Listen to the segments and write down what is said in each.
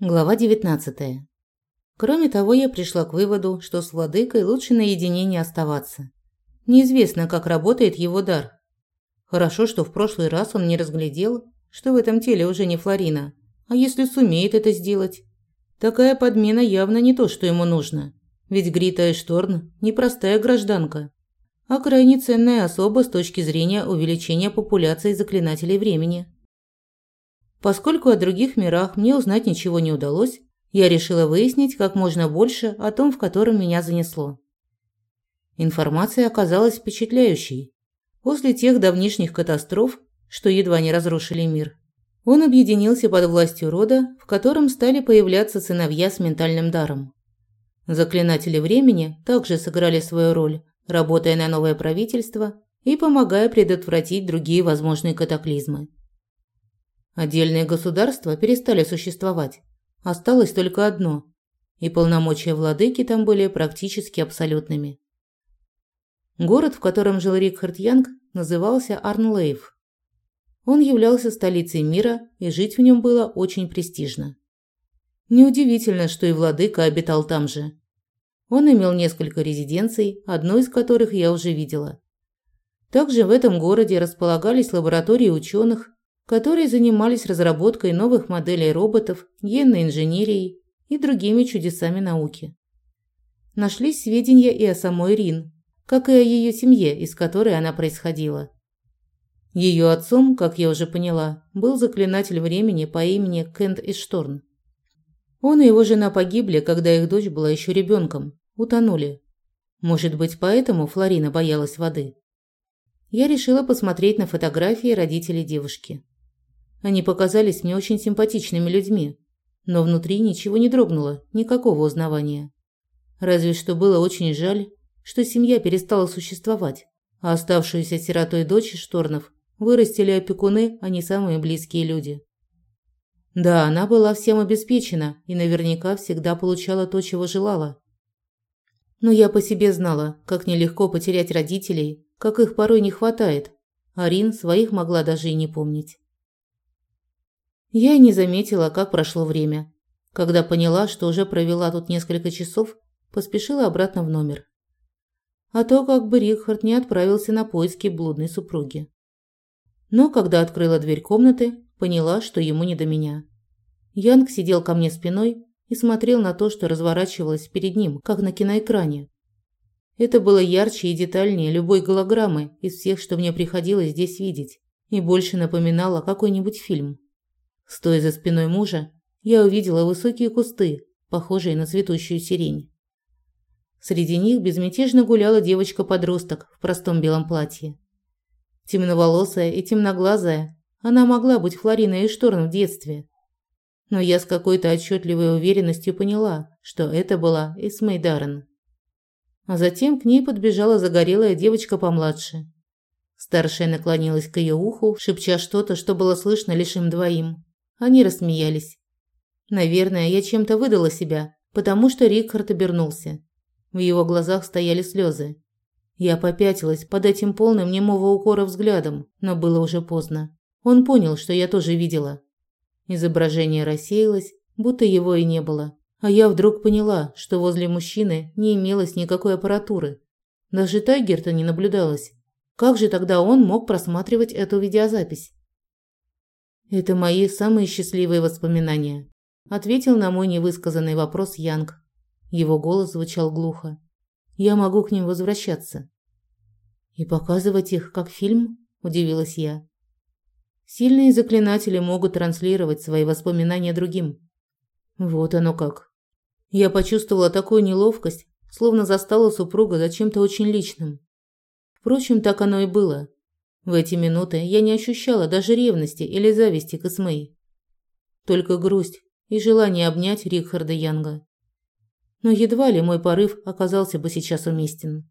Глава 19. Кроме того, я пришла к выводу, что с владыкой лучше наедине не оставаться. Неизвестно, как работает его дар. Хорошо, что в прошлый раз он не разглядел, что в этом теле уже не Флорина. А если сумеет это сделать? Такая подмена явно не то, что ему нужно. Ведь Грита Эшторн – непростая гражданка, а крайне ценная особа с точки зрения увеличения популяции заклинателей времени. Поскольку о других мирах мне узнать ничего не удалось, я решила выяснить как можно больше о том, в котором меня занесло. Информация оказалась впечатляющей. После тех давнишних катастроф, что едва не разрушили мир, он объединился под властью рода, в котором стали появляться сыновья с ментальным даром. Заклинатели времени также сыграли свою роль, работая на новое правительство и помогая предотвратить другие возможные катаклизмы. Отдельные государства перестали существовать. Осталось только одно, и полномочия владыки там были практически абсолютными. Город, в котором жил Рикхард Янг, назывался Арнлейв. Он являлся столицей мира, и жить в нем было очень престижно. Неудивительно, что и владыка обитал там же. Он имел несколько резиденций, одну из которых я уже видела. Также в этом городе располагались лаборатории ученых, которые занимались разработкой новых моделей роботов, генной инженерией и другими чудесами науки. Нашлись сведения и о самой Рин, как и о ее семье, из которой она происходила. Ее отцом, как я уже поняла, был заклинатель времени по имени Кент Ишторн. Он и его жена погибли, когда их дочь была еще ребенком, утонули. Может быть, поэтому Флорина боялась воды. Я решила посмотреть на фотографии родителей девушки. Они показались мне очень симпатичными людьми, но внутри ничего не дрогнуло, никакого узнавания. Разве что было очень жаль, что семья перестала существовать, а оставшуюся сиротой дочь Шторнов вырастили опекуны, а не самые близкие люди. Да, она была всем обеспечена и наверняка всегда получала то, чего желала. Но я по себе знала, как нелегко потерять родителей, как их порой не хватает. Арин своих могла даже и не помнить. Я и не заметила, как прошло время. Когда поняла, что уже провела тут несколько часов, поспешила обратно в номер. А то как бы Рихард не отправился на поиски блудной супруги. Но когда открыла дверь комнаты, поняла, что ему не до меня. Янг сидел ко мне спиной и смотрел на то, что разворачивалось перед ним, как на киноэкране. Это было ярче и детальнее любой голограммы из всех, что мне приходилось здесь видеть, и больше напоминало какой-нибудь фильм. Стоя за спиной мужа, я увидела высокие кусты, похожие на цветущую сирень. Среди них безмятежно гуляла девочка-подросток в простом белом платье. Темноволосая и темноглазая, она могла быть Флориной Эшторн в детстве. Но я с какой-то отчетливой уверенностью поняла, что это была Эсмей Даррен. А затем к ней подбежала загорелая девочка помладше. Старшая наклонилась к ее уху, шепча что-то, что было слышно лишь им двоим. Они рассмеялись. Наверное, я чем-то выдала себя, потому что Рикхард обернулся. В его глазах стояли слезы. Я попятилась под этим полным немого укора взглядом, но было уже поздно. Он понял, что я тоже видела. Изображение рассеялось, будто его и не было. А я вдруг поняла, что возле мужчины не имелось никакой аппаратуры. Даже Тайгерта не наблюдалось. Как же тогда он мог просматривать эту видеозапись? Это мои самые счастливые воспоминания, ответил на мой невысказанный вопрос Янг. Его голос звучал глухо. Я могу к ним возвращаться. И показывать их как фильм? удивилась я. Сильные заклинатели могут транслировать свои воспоминания другим. Вот оно как. Я почувствовала такую неловкость, словно застала супруга за чем-то очень личным. Впрочем, так оно и было. В эти минуты я не ощущала даже ревности или зависти к Эсмей. Только грусть и желание обнять Рихарда Янга. Но едва ли мой порыв оказался бы сейчас уместен.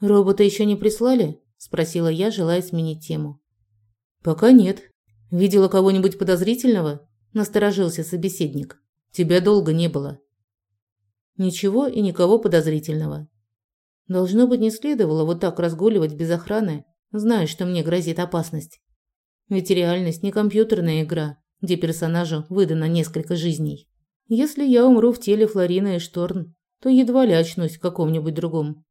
«Робота еще не прислали?» – спросила я, желая сменить тему. «Пока нет. Видела кого-нибудь подозрительного?» – насторожился собеседник. «Тебя долго не было». Ничего и никого подозрительного. Должно быть, не следовало вот так разгуливать без охраны зная, что мне грозит опасность. Ведь реальность не компьютерная игра, где персонажу выдано несколько жизней. Если я умру в теле Флорина и Шторн, то едва ли очнусь в каком-нибудь другом.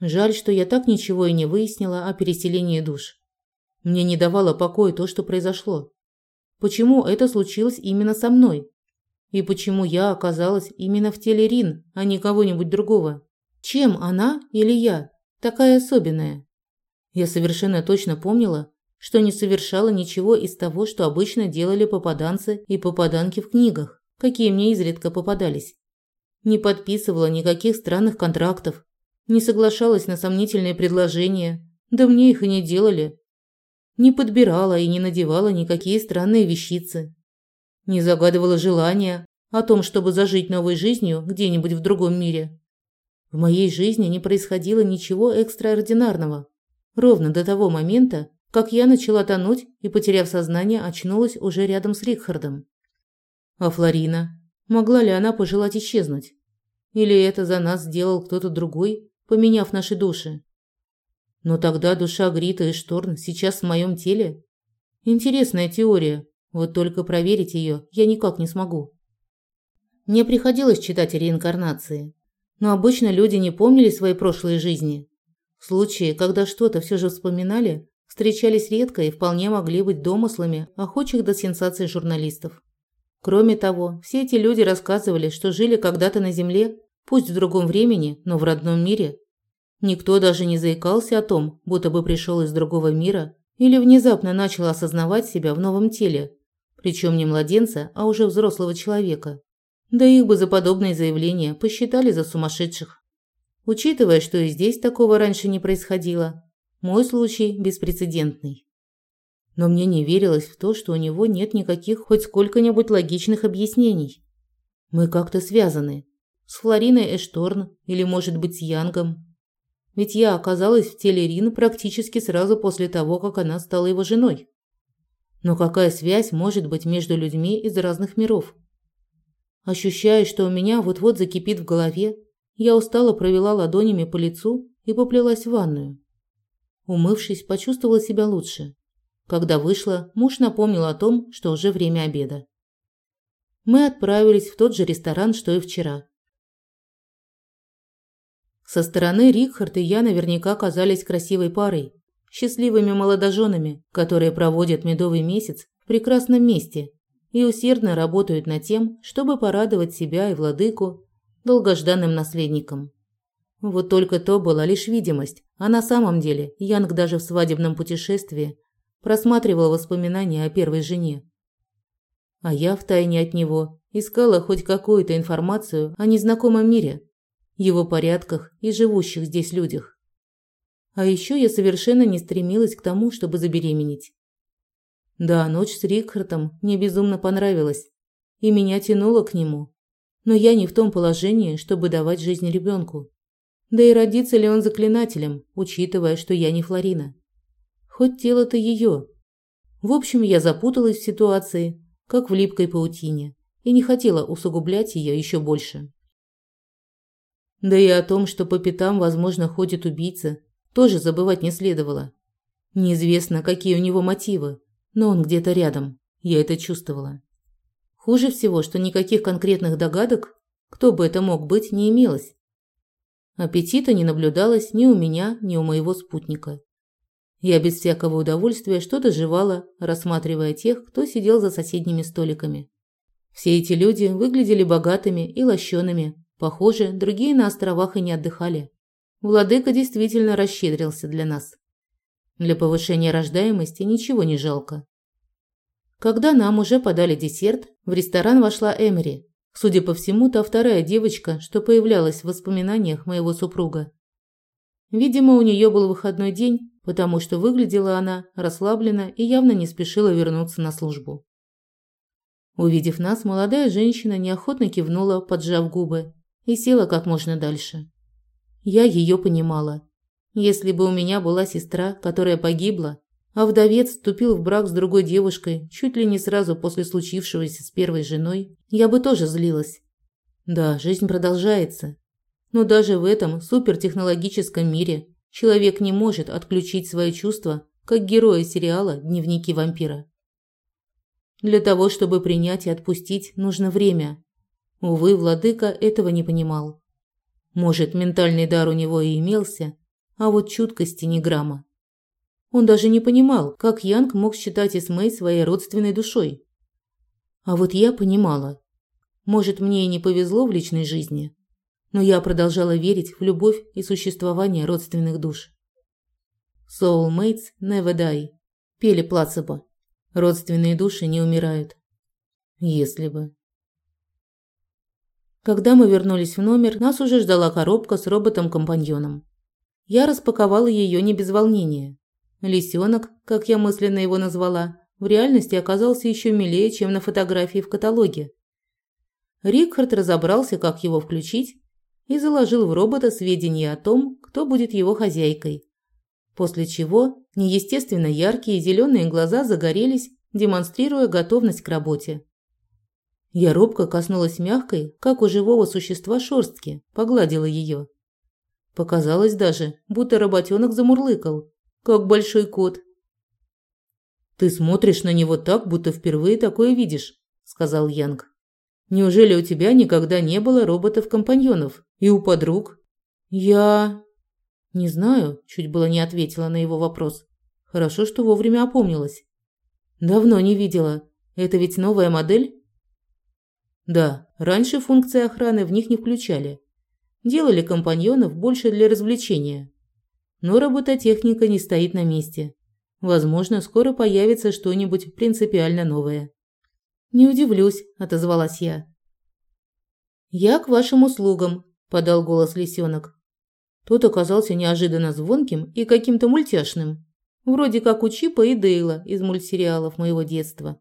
Жаль, что я так ничего и не выяснила о переселении душ. Мне не давало покоя то, что произошло. Почему это случилось именно со мной? И почему я оказалась именно в теле Рин, а не кого-нибудь другого? Чем она или я такая особенная? Я совершенно точно помнила, что не совершала ничего из того, что обычно делали попаданцы и попаданки в книгах, какие мне изредка попадались. Не подписывала никаких странных контрактов, не соглашалась на сомнительные предложения, да мне их и не делали. Не подбирала и не надевала никакие странные вещицы. Не загадывала желания о том, чтобы зажить новой жизнью где-нибудь в другом мире. В моей жизни не происходило ничего экстраординарного. Ровно до того момента, как я начала тонуть и, потеряв сознание, очнулась уже рядом с Рихардом. А Флорина? Могла ли она пожелать исчезнуть? Или это за нас сделал кто-то другой, поменяв наши души? Но тогда душа Грита и Шторн сейчас в моем теле? Интересная теория, вот только проверить ее я никак не смогу. Мне приходилось читать о реинкарнации, но обычно люди не помнили свои прошлые жизни. В случае, когда что-то все же вспоминали, встречались редко и вполне могли быть домыслами охочих до сенсаций журналистов. Кроме того, все эти люди рассказывали, что жили когда-то на Земле, пусть в другом времени, но в родном мире. Никто даже не заикался о том, будто бы пришел из другого мира или внезапно начал осознавать себя в новом теле, причем не младенца, а уже взрослого человека. Да их бы за подобные заявления посчитали за сумасшедших. Учитывая, что и здесь такого раньше не происходило, мой случай беспрецедентный. Но мне не верилось в то, что у него нет никаких хоть сколько-нибудь логичных объяснений. Мы как-то связаны. С Флориной Эшторн или, может быть, с Янгом. Ведь я оказалась в теле Рин практически сразу после того, как она стала его женой. Но какая связь может быть между людьми из разных миров? Ощущая, что у меня вот-вот закипит в голове, я устало провела ладонями по лицу и поплелась в ванную. Умывшись, почувствовала себя лучше. Когда вышла, муж напомнил о том, что уже время обеда. Мы отправились в тот же ресторан, что и вчера. Со стороны Рикхард и я наверняка казались красивой парой, счастливыми молодоженами, которые проводят медовый месяц в прекрасном месте и усердно работают над тем, чтобы порадовать себя и владыку долгожданным наследником. Вот только то была лишь видимость, а на самом деле Янг даже в свадебном путешествии просматривал воспоминания о первой жене. А я втайне от него искала хоть какую-то информацию о незнакомом мире, его порядках и живущих здесь людях. А еще я совершенно не стремилась к тому, чтобы забеременеть. Да, ночь с Рикхартом мне безумно понравилась, и меня тянуло к нему. Но я не в том положении, чтобы давать жизнь ребенку. Да и родится ли он заклинателем, учитывая, что я не Флорина? Хоть тело-то ее. В общем, я запуталась в ситуации, как в липкой паутине, и не хотела усугублять ее еще больше. Да и о том, что по пятам, возможно, ходит убийца, тоже забывать не следовало. Неизвестно, какие у него мотивы, но он где-то рядом. Я это чувствовала. Хуже всего, что никаких конкретных догадок, кто бы это мог быть, не имелось. Аппетита не наблюдалось ни у меня, ни у моего спутника. Я без всякого удовольствия что-то жевала, рассматривая тех, кто сидел за соседними столиками. Все эти люди выглядели богатыми и лощеными. Похоже, другие на островах и не отдыхали. Владыка действительно расщедрился для нас. Для повышения рождаемости ничего не жалко. Когда нам уже подали десерт, в ресторан вошла Эмери, Судя по всему, та вторая девочка, что появлялась в воспоминаниях моего супруга. Видимо, у нее был выходной день, потому что выглядела она расслабленно и явно не спешила вернуться на службу. Увидев нас, молодая женщина неохотно кивнула, поджав губы, и села как можно дальше. Я ее понимала. Если бы у меня была сестра, которая погибла, а вдовец вступил в брак с другой девушкой чуть ли не сразу после случившегося с первой женой, я бы тоже злилась. Да, жизнь продолжается. Но даже в этом супертехнологическом мире человек не может отключить свои чувства, как герои сериала «Дневники вампира». Для того, чтобы принять и отпустить, нужно время. Увы, владыка этого не понимал. Может, ментальный дар у него и имелся, а вот чуткости ни грамма. Он даже не понимал, как Янг мог считать Эсмей своей родственной душой. А вот я понимала. Может, мне и не повезло в личной жизни, но я продолжала верить в любовь и существование родственных душ. Soulmates never die. Пели плацебо. Родственные души не умирают. Если бы. Когда мы вернулись в номер, нас уже ждала коробка с роботом-компаньоном. Я распаковала ее не без волнения. Лисенок, как я мысленно его назвала, в реальности оказался еще милее, чем на фотографии в каталоге. Рикхард разобрался, как его включить, и заложил в робота сведения о том, кто будет его хозяйкой. После чего неестественно яркие зеленые глаза загорелись, демонстрируя готовность к работе. Я робко коснулась мягкой, как у живого существа шерстки, погладила ее. Показалось даже, будто работенок замурлыкал, как большой кот. «Ты смотришь на него так, будто впервые такое видишь», – сказал Янг. «Неужели у тебя никогда не было роботов-компаньонов? И у подруг?» «Я...» «Не знаю», – чуть было не ответила на его вопрос. Хорошо, что вовремя опомнилась. «Давно не видела. Это ведь новая модель?» Да, раньше функции охраны в них не включали. Делали компаньонов больше для развлечения. Но робототехника не стоит на месте. Возможно, скоро появится что-нибудь принципиально новое. «Не удивлюсь», – отозвалась я. «Я к вашим услугам», – подал голос лисенок. Тот оказался неожиданно звонким и каким-то мультяшным. Вроде как у Чипа и Дейла из мультсериалов моего детства.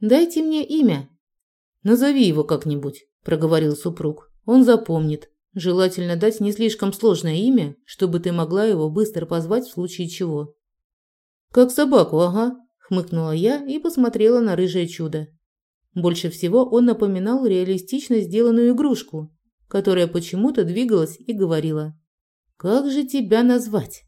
«Дайте мне имя», Назови его как-нибудь, проговорил супруг. Он запомнит. Желательно дать не слишком сложное имя, чтобы ты могла его быстро позвать в случае чего. Как собаку, ага, хмыкнула я и посмотрела на рыжее чудо. Больше всего он напоминал реалистично сделанную игрушку, которая почему-то двигалась и говорила: "Как же тебя назвать?"